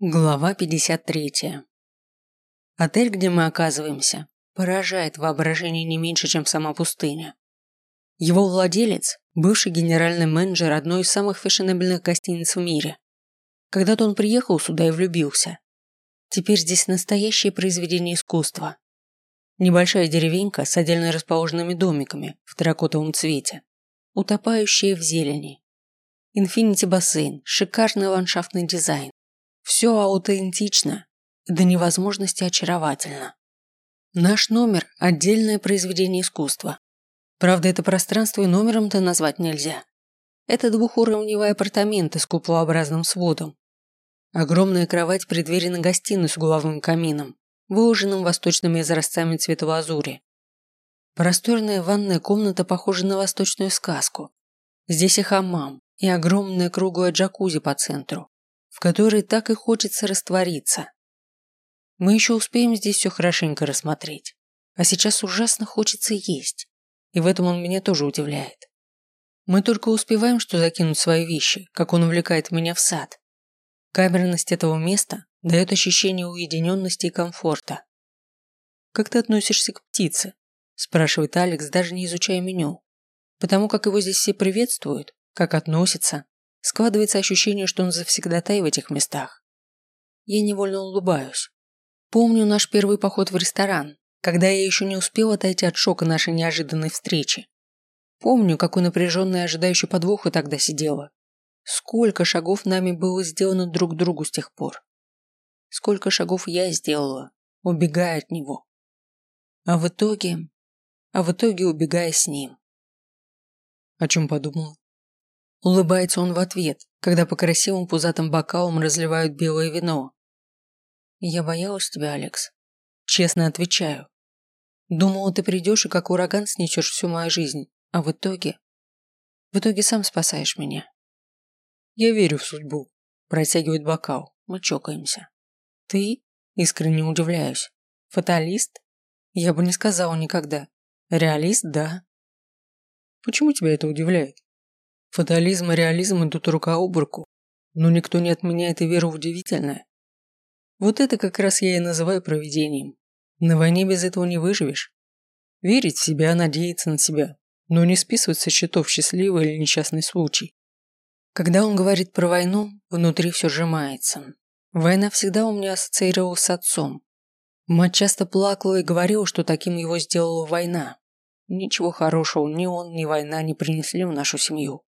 Глава 53. Отель, где мы оказываемся, поражает воображение не меньше, чем сама пустыня. Его владелец – бывший генеральный менеджер одной из самых фешенебельных гостиниц в мире. Когда-то он приехал сюда и влюбился. Теперь здесь настоящее произведение искусства. Небольшая деревенька с отдельно расположенными домиками в терракотовом цвете, утопающая в зелени. Инфинити-бассейн, шикарный ландшафтный дизайн все аутентично, до невозможности очаровательно. Наш номер – отдельное произведение искусства. Правда, это пространство и номером-то назвать нельзя. Это двухуровневые апартаменты с куполообразным сводом. Огромная кровать при двери на гостиную с угловым камином, выложенным восточными изразцами цвета лазури. Просторная ванная комната похожа на восточную сказку. Здесь и хамам, и огромное круглое джакузи по центру в которой так и хочется раствориться. Мы еще успеем здесь все хорошенько рассмотреть. А сейчас ужасно хочется есть. И в этом он меня тоже удивляет. Мы только успеваем что закинуть свои вещи, как он увлекает меня в сад. Камерность этого места дает ощущение уединенности и комфорта. «Как ты относишься к птице?» – спрашивает Алекс, даже не изучая меню. Потому как его здесь все приветствуют, как относятся, Складывается ощущение, что он завсегдатай в этих местах. Я невольно улыбаюсь. Помню наш первый поход в ресторан, когда я еще не успел отойти от шока нашей неожиданной встречи. Помню, какой напряженной ожидающей подвоха тогда сидела. Сколько шагов нами было сделано друг другу с тех пор. Сколько шагов я сделала, убегая от него. А в итоге... А в итоге убегая с ним. О чем подумала? Улыбается он в ответ, когда по красивым пузатым бокалам разливают белое вино. Я боялась тебя, Алекс. Честно отвечаю. Думала, ты придешь и как ураган снесешь всю мою жизнь, а в итоге... В итоге сам спасаешь меня. Я верю в судьбу. Протягивает бокал. Мы чокаемся. Ты? Искренне удивляюсь. Фаталист? Я бы не сказала никогда. Реалист, да. Почему тебя это удивляет? Фатализм и реализм идут рука об руку, но никто не отменяет и веру в удивительное. Вот это как раз я и называю провидением. На войне без этого не выживешь. Верить в себя, надеяться на себя, но не списывать со счетов счастливый или несчастный случай. Когда он говорит про войну, внутри все сжимается. Война всегда у меня ассоциировалась с отцом. Мать часто плакала и говорила, что таким его сделала война. Ничего хорошего ни он, ни война не принесли в нашу семью.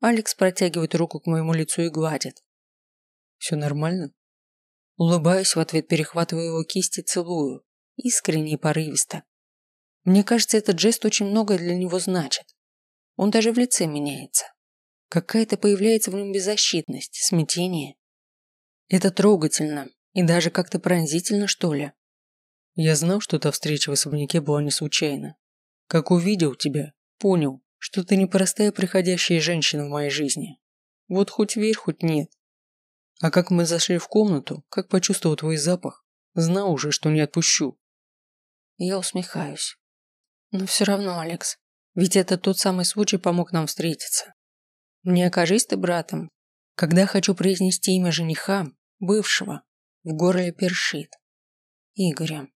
Алекс протягивает руку к моему лицу и гладит. «Все нормально?» Улыбаюсь в ответ, перехватываю его кисть и целую. Искренне и порывисто. Мне кажется, этот жест очень многое для него значит. Он даже в лице меняется. Какая-то появляется в нем беззащитность, смятение. Это трогательно и даже как-то пронзительно, что ли. Я знал, что та встреча в особняке была не случайна. Как увидел тебя, понял, что ты непростая приходящая женщина в моей жизни. Вот хоть верь, хоть нет. А как мы зашли в комнату, как почувствовал твой запах, знал уже, что не отпущу. Я усмехаюсь. Но все равно, Алекс, ведь это тот самый случай помог нам встретиться. Не окажись ты братом. Когда хочу произнести имя жениха, бывшего, в горле першит. Игоря.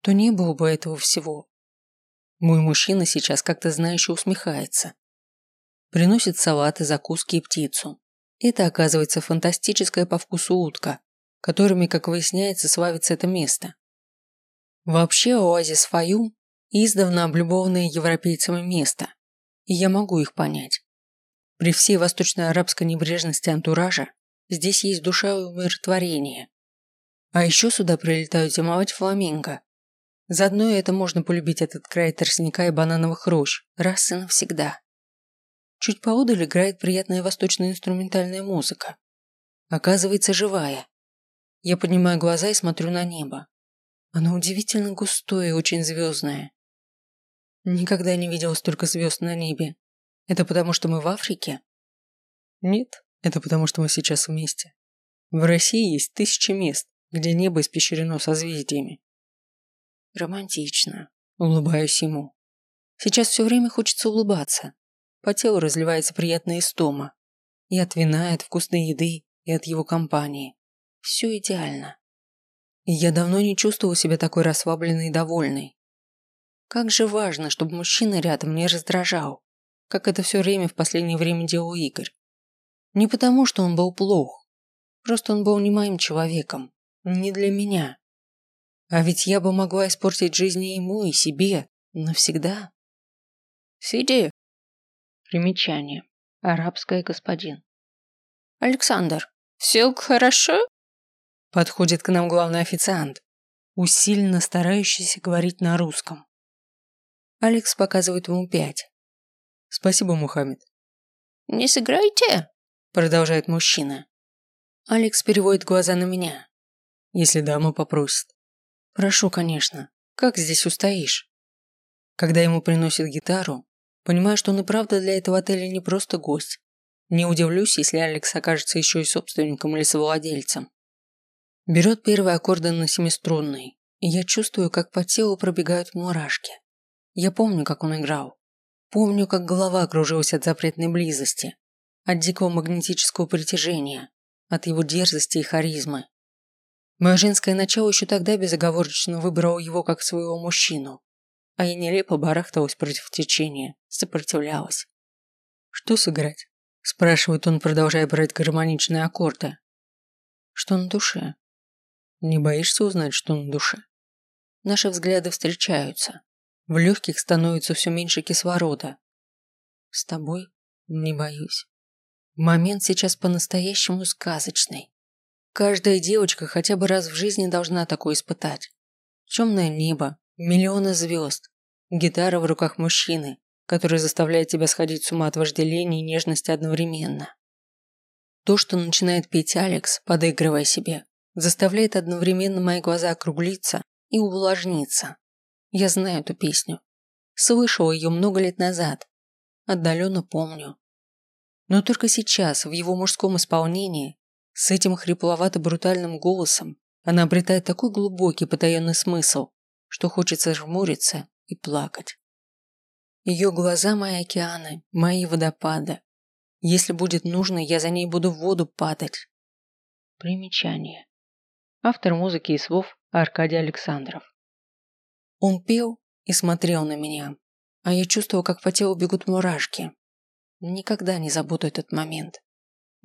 То не было бы этого всего. Мой мужчина сейчас как-то знающе усмехается. Приносит салаты, закуски и птицу. Это оказывается фантастическая по вкусу утка, которыми, как выясняется, славится это место. Вообще оазис Фаю – издавна облюбованное европейцами место, и я могу их понять. При всей восточно-арабской небрежности антуража здесь есть душа и умиротворение. А еще сюда прилетают зимовать фламинго, Заодно и это можно полюбить этот край тростника и банановых рощ, раз и навсегда. Чуть поодаль играет приятная восточная инструментальная музыка. Оказывается, живая. Я поднимаю глаза и смотрю на небо. Оно удивительно густое и очень звездное. Никогда не видела столько звезд на небе. Это потому, что мы в Африке? Нет, это потому, что мы сейчас вместе. В России есть тысячи мест, где небо испещрено созвездиями. Романтично. Улыбаюсь ему. Сейчас все время хочется улыбаться. По телу разливается приятная истома. И от вина, и от вкусной еды, и от его компании. Все идеально. Я давно не чувствовал себя такой расслабленной и довольной. Как же важно, чтобы мужчина рядом не раздражал, как это все время в последнее время делал Игорь. Не потому, что он был плох, просто он был не моим человеком, не для меня. А ведь я бы могла испортить жизнь и ему, и себе, навсегда. Сиди. Примечание. Арабское господин. Александр, все хорошо? Подходит к нам главный официант, усиленно старающийся говорить на русском. Алекс показывает ему пять. Спасибо, Мухаммед. Не сыграйте, продолжает мужчина. Алекс переводит глаза на меня. Если дама попросит. Прошу, конечно. Как здесь устоишь? Когда ему приносят гитару, понимаю, что он и правда для этого отеля не просто гость. Не удивлюсь, если Алекс окажется еще и собственником или совладельцем. Берет первые аккорды на семиструнной, и я чувствую, как по телу пробегают мурашки. Я помню, как он играл. Помню, как голова кружилась от запретной близости, от дикого магнетического притяжения, от его дерзости и харизмы. Мое женское начало еще тогда безоговорочно выбрало его как своего мужчину, а я нелепо барахталась против течения, сопротивлялась. «Что сыграть?» – спрашивает он, продолжая брать гармоничные аккорды. «Что на душе?» Не боишься узнать, что на душе? Наши взгляды встречаются. В легких становится все меньше кислорода. С тобой не боюсь. Момент сейчас по-настоящему сказочный. Каждая девочка хотя бы раз в жизни должна такое испытать. Темное небо, миллионы звезд, гитара в руках мужчины, который заставляет тебя сходить с ума от вожделения и нежности одновременно. То, что начинает петь Алекс, подыгрывая себе, заставляет одновременно мои глаза округлиться и увлажниться. Я знаю эту песню. Слышал ее много лет назад. Отдаленно помню. Но только сейчас, в его мужском исполнении, с этим хрипловато-брутальным голосом, она обретает такой глубокий потаенный смысл, что хочется жмуриться и плакать. Ее глаза мои океаны, мои водопады. Если будет нужно, я за ней буду в воду падать. Примечание. Автор музыки и слов Аркадий Александров. Он пел и смотрел на меня, а я чувствовал, как по телу бегут мурашки. Никогда не забуду этот момент.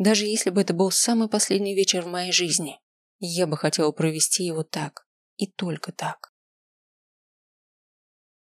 Даже если бы это был самый последний вечер в моей жизни, я бы хотела провести его так и только так.